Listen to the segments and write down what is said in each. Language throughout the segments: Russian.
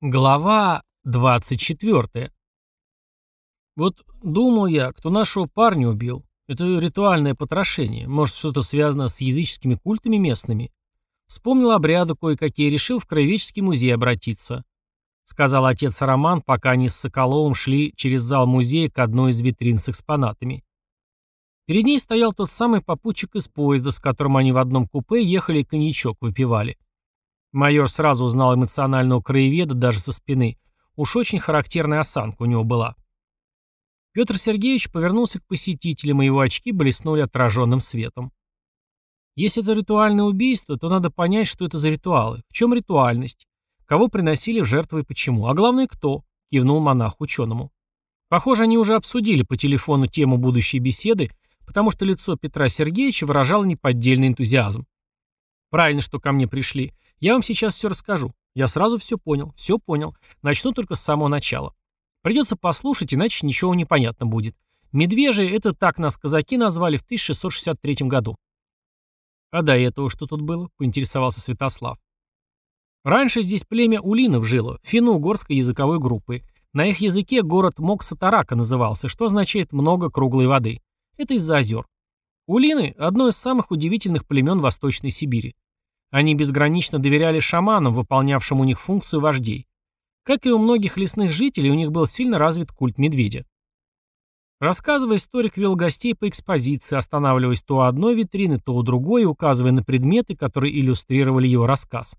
Глава 24. Вот думал я, кто нашего парня убил. Это ритуальное потрошение. Может, что-то связано с языческими культами местными. Вспомнил обряды кое-какие, решил в краеведческий музей обратиться. Сказал отец Роман, пока они с Соколовым шли через зал музея к одной из витрин с экспонатами. Перед ней стоял тот самый попутчик из поезда, с которым они в одном купе ехали и коньячок выпивали. Майор сразу узнал эмоционального краеведа даже со спины. Уж очень характерная осанка у него была. Петр Сергеевич повернулся к посетителям, и его очки блеснули отраженным светом. Если это ритуальное убийство, то надо понять, что это за ритуалы, в чем ритуальность, кого приносили в жертву и почему, а главное, кто, кивнул монах ученому. Похоже, они уже обсудили по телефону тему будущей беседы, потому что лицо Петра Сергеевича выражало неподдельный энтузиазм. Правильно, что ко мне пришли. Я вам сейчас все расскажу. Я сразу все понял, все понял. Начну только с самого начала. Придется послушать, иначе ничего не понятно будет. Медвежьи — это так нас казаки назвали в 1663 году. А до этого что тут было? Поинтересовался Святослав. Раньше здесь племя улинов жило, финно-угорской языковой группы. На их языке город Моксатарака назывался, что означает «много круглой воды». Это из-за озер. Улины – одно из самых удивительных племен Восточной Сибири. Они безгранично доверяли шаманам, выполнявшим у них функцию вождей. Как и у многих лесных жителей, у них был сильно развит культ медведя. Рассказывая, историк вел гостей по экспозиции, останавливаясь то у одной витрины, то у другой, указывая на предметы, которые иллюстрировали его рассказ.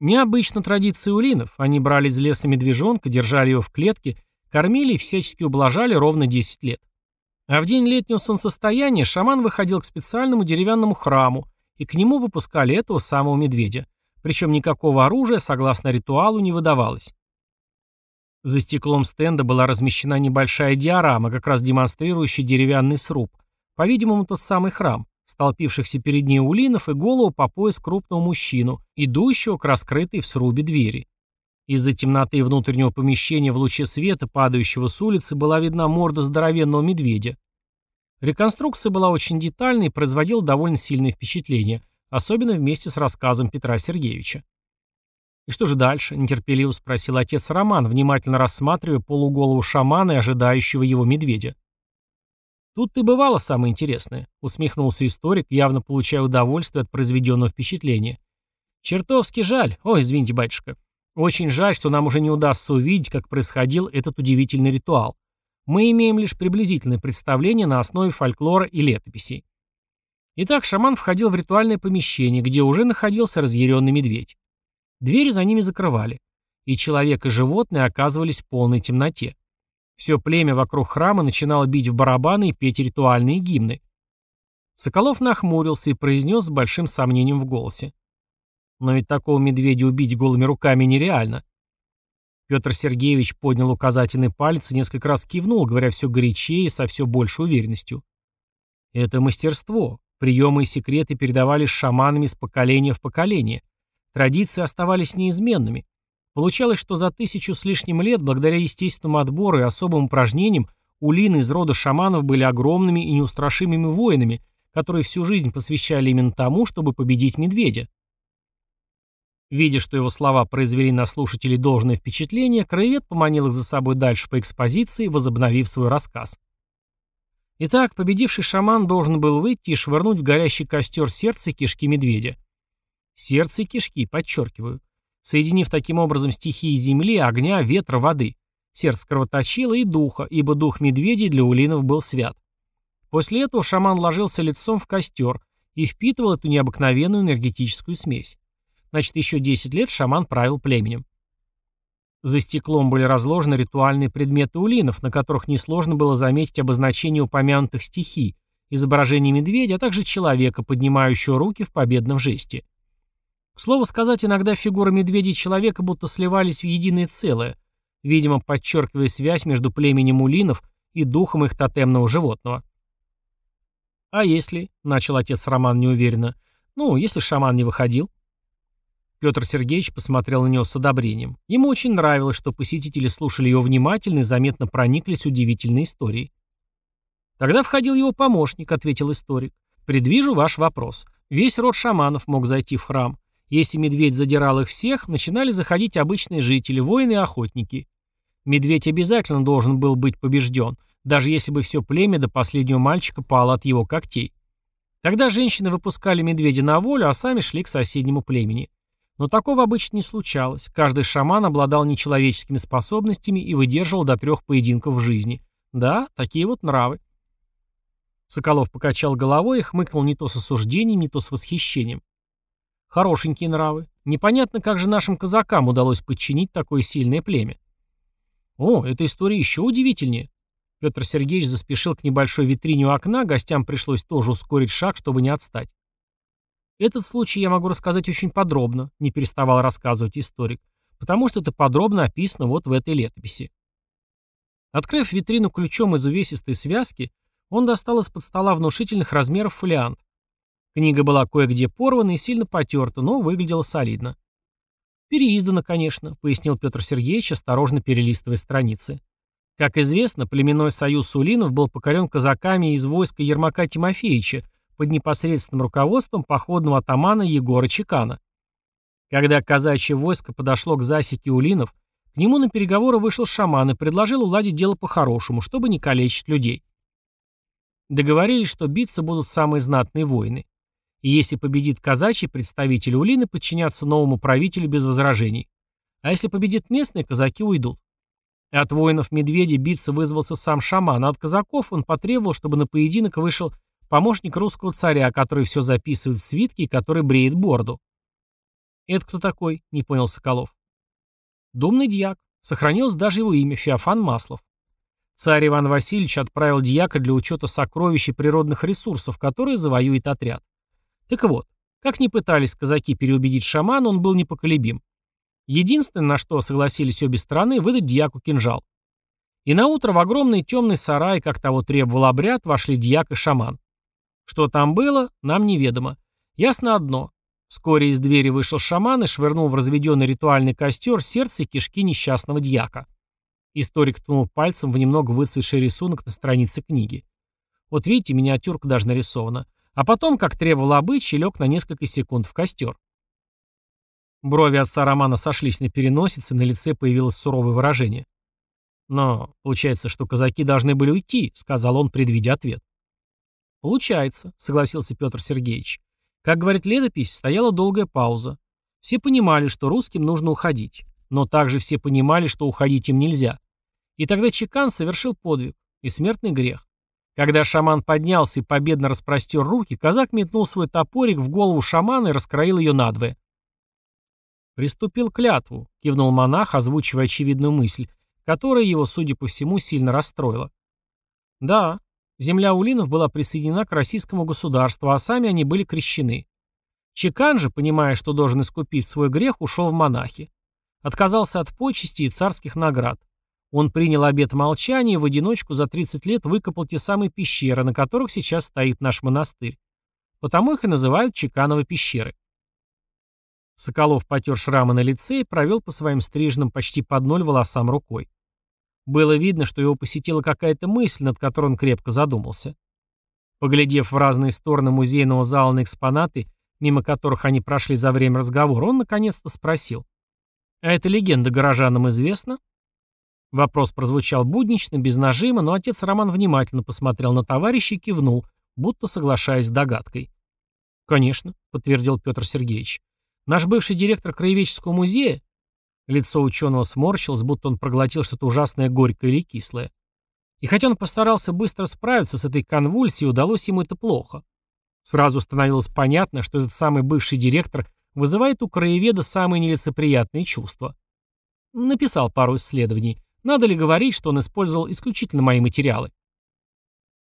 Необычно традиции улинов. Они брали из леса медвежонка, держали его в клетке, кормили и всячески ублажали ровно 10 лет. А в день летнего солнцестояния шаман выходил к специальному деревянному храму, и к нему выпускали этого самого медведя. Причем никакого оружия, согласно ритуалу, не выдавалось. За стеклом стенда была размещена небольшая диорама, как раз демонстрирующая деревянный сруб. По-видимому, тот самый храм, столпившихся перед ней улинов и голову по пояс крупного мужчину, идущего к раскрытой в срубе двери. Из-за темноты внутреннего помещения в луче света, падающего с улицы, была видна морда здоровенного медведя. Реконструкция была очень детальной и производила довольно сильное впечатление, особенно вместе с рассказом Петра Сергеевича. «И что же дальше?» – нетерпеливо спросил отец Роман, внимательно рассматривая полуголову шамана и ожидающего его медведя. «Тут и бывало самое интересное», — усмехнулся историк, явно получая удовольствие от произведенного впечатления. «Чертовски жаль. Ой, извините, батюшка. Очень жаль, что нам уже не удастся увидеть, как происходил этот удивительный ритуал. Мы имеем лишь приблизительное представление на основе фольклора и летописей. Итак, шаман входил в ритуальное помещение, где уже находился разъяренный медведь. Двери за ними закрывали, и человек и животные оказывались в полной темноте. Все племя вокруг храма начинало бить в барабаны и петь ритуальные гимны. Соколов нахмурился и произнес с большим сомнением в голосе. Но ведь такого медведя убить голыми руками нереально. Петр Сергеевич поднял указательный палец и несколько раз кивнул, говоря все горячее и со все большей уверенностью. Это мастерство. Приемы и секреты передавались шаманами с поколения в поколение. Традиции оставались неизменными. Получалось, что за тысячу с лишним лет, благодаря естественному отбору и особым упражнениям, улины из рода шаманов были огромными и неустрашимыми воинами, которые всю жизнь посвящали именно тому, чтобы победить медведя. Видя, что его слова произвели на слушателей должное впечатление, краевед поманил их за собой дальше по экспозиции, возобновив свой рассказ. Итак, победивший шаман должен был выйти и швырнуть в горящий костер сердце и кишки медведя. Сердце и кишки, подчеркиваю. Соединив таким образом стихии земли, огня, ветра, воды. Сердце кровоточило и духа, ибо дух медведя для улинов был свят. После этого шаман ложился лицом в костер и впитывал эту необыкновенную энергетическую смесь. Значит, еще 10 лет шаман правил племенем. За стеклом были разложены ритуальные предметы улинов, на которых несложно было заметить обозначение упомянутых стихий, изображение медведя, а также человека, поднимающего руки в победном жесте. К слову сказать, иногда фигуры медведя и человека будто сливались в единое целое, видимо, подчеркивая связь между племенем улинов и духом их тотемного животного. «А если?» — начал отец Роман неуверенно. «Ну, если шаман не выходил?» Петр Сергеевич посмотрел на него с одобрением. Ему очень нравилось, что посетители слушали его внимательно и заметно прониклись удивительной историей. «Тогда входил его помощник», — ответил историк. «Предвижу ваш вопрос. Весь род шаманов мог зайти в храм. Если медведь задирал их всех, начинали заходить обычные жители, воины и охотники. Медведь обязательно должен был быть побежден, даже если бы все племя до последнего мальчика пало от его когтей. Тогда женщины выпускали медведя на волю, а сами шли к соседнему племени. Но такого обычно не случалось. Каждый шаман обладал нечеловеческими способностями и выдерживал до трех поединков в жизни. Да, такие вот нравы. Соколов покачал головой и хмыкнул не то с осуждением, не то с восхищением. Хорошенькие нравы. Непонятно, как же нашим казакам удалось подчинить такое сильное племя. О, эта история еще удивительнее. Петр Сергеевич заспешил к небольшой витрине у окна, гостям пришлось тоже ускорить шаг, чтобы не отстать. Этот случай я могу рассказать очень подробно, не переставал рассказывать историк, потому что это подробно описано вот в этой летописи. Открыв витрину ключом из увесистой связки, он достал из-под стола внушительных размеров фолиант. Книга была кое-где порвана и сильно потерта, но выглядела солидно. «Переиздана, конечно», — пояснил Петр Сергеевич, осторожно перелистывая страницы. Как известно, племенной союз Улинов был покорен казаками из войска Ермака Тимофеевича под непосредственным руководством походного атамана Егора Чекана. Когда казачье войско подошло к засеке Улинов, к нему на переговоры вышел шаман и предложил уладить дело по-хорошему, чтобы не калечить людей. Договорились, что биться будут самые знатные воины. И если победит казачий, представитель Улины подчинятся новому правителю без возражений. А если победит местные, казаки уйдут. От воинов медведя биться вызвался сам шаман, а от казаков он потребовал, чтобы на поединок вышел помощник русского царя, который все записывает в свитке и который бреет бороду. «Это кто такой?» — не понял Соколов. «Думный дьяк. Сохранилось даже его имя — Феофан Маслов. Царь Иван Васильевич отправил дьяка для учета сокровищ и природных ресурсов, которые завоюет отряд. Так вот, как ни пытались казаки переубедить шамана, он был непоколебим. Единственное, на что согласились обе стороны, выдать дьяку кинжал. И на утро в огромный темный сарай, как того требовал обряд, вошли дьяк и шаман. Что там было, нам неведомо. Ясно одно. Вскоре из двери вышел шаман и швырнул в разведенный ритуальный костер сердце и кишки несчастного дьяка. Историк ткнул пальцем в немного выцветший рисунок на странице книги. Вот видите, миниатюрка даже нарисована. А потом, как требовал обычай, лег на несколько секунд в костер. Брови отца Романа сошлись на переносице, на лице появилось суровое выражение. «Но получается, что казаки должны были уйти», — сказал он, предвидя ответ. «Получается», — согласился Петр Сергеевич. Как говорит летопись, стояла долгая пауза. Все понимали, что русским нужно уходить. Но также все понимали, что уходить им нельзя. И тогда Чекан совершил подвиг и смертный грех. Когда шаман поднялся и победно распростер руки, казак метнул свой топорик в голову шамана и раскроил ее надвое. «Приступил клятву», — кивнул монах, озвучивая очевидную мысль, которая его, судя по всему, сильно расстроила. «Да, земля Улинов была присоединена к российскому государству, а сами они были крещены. Чекан же, понимая, что должен искупить свой грех, ушел в монахи. Отказался от почести и царских наград. Он принял обет молчания и в одиночку за 30 лет выкопал те самые пещеры, на которых сейчас стоит наш монастырь. Потому их и называют Чекановы пещеры. Соколов потер шрамы на лице и провел по своим стриженным почти под ноль волосам рукой. Было видно, что его посетила какая-то мысль, над которой он крепко задумался. Поглядев в разные стороны музейного зала на экспонаты, мимо которых они прошли за время разговора, он наконец-то спросил. «А эта легенда горожанам известна?» Вопрос прозвучал буднично, без нажима, но отец Роман внимательно посмотрел на товарища и кивнул, будто соглашаясь с догадкой. «Конечно», — подтвердил Петр Сергеевич. Наш бывший директор краеведческого музея? Лицо ученого сморщилось, будто он проглотил что-то ужасное горькое или кислое. И хотя он постарался быстро справиться с этой конвульсией, удалось ему это плохо. Сразу становилось понятно, что этот самый бывший директор вызывает у краеведа самые нелицеприятные чувства. Написал пару исследований. Надо ли говорить, что он использовал исключительно мои материалы?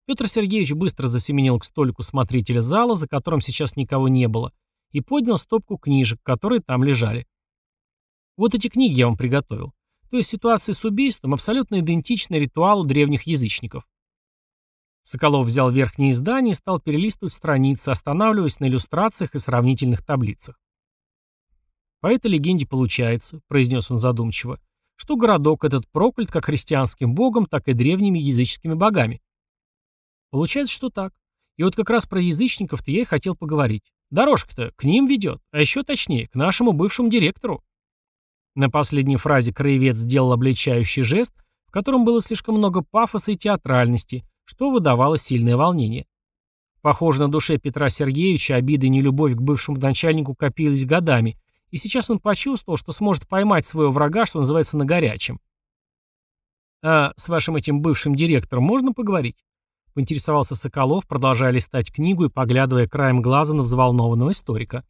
Петр Сергеевич быстро засеменил к столику смотрителя зала, за которым сейчас никого не было, и поднял стопку книжек, которые там лежали. Вот эти книги я вам приготовил. То есть ситуация с убийством абсолютно идентична ритуалу древних язычников. Соколов взял верхнее издание и стал перелистывать страницы, останавливаясь на иллюстрациях и сравнительных таблицах. «По этой легенде получается», — произнес он задумчиво, что городок этот проклят как христианским богом, так и древними языческими богами. Получается, что так. И вот как раз про язычников-то я и хотел поговорить. Дорожка-то к ним ведет, а еще точнее, к нашему бывшему директору. На последней фразе краевед сделал обличающий жест, в котором было слишком много пафоса и театральности, что выдавало сильное волнение. Похоже, на душе Петра Сергеевича обиды и нелюбовь к бывшему начальнику копились годами, и сейчас он почувствовал, что сможет поймать своего врага, что называется, на горячем. «А с вашим этим бывшим директором можно поговорить?» — поинтересовался Соколов, продолжая листать книгу и поглядывая краем глаза на взволнованного историка.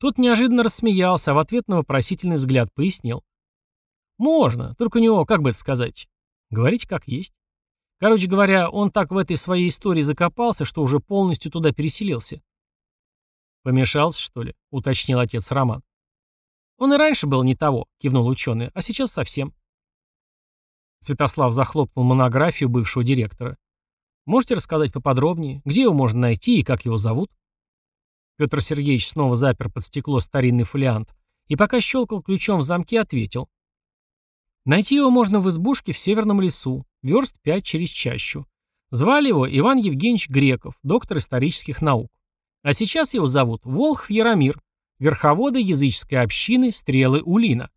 Тот неожиданно рассмеялся, а в ответ на вопросительный взгляд пояснил. «Можно, только у него, как бы это сказать, говорить как есть. Короче говоря, он так в этой своей истории закопался, что уже полностью туда переселился». «Помешался, что ли?» — уточнил отец Роман. «Он и раньше был не того», — кивнул ученый, — «а сейчас совсем». Святослав захлопнул монографию бывшего директора. «Можете рассказать поподробнее, где его можно найти и как его зовут?» Петр Сергеевич снова запер под стекло старинный фолиант и пока щелкал ключом в замке, ответил. «Найти его можно в избушке в Северном лесу, верст пять через чащу. Звали его Иван Евгеньевич Греков, доктор исторических наук. А сейчас его зовут Волхв Яромир, верховода языческой общины Стрелы Улина.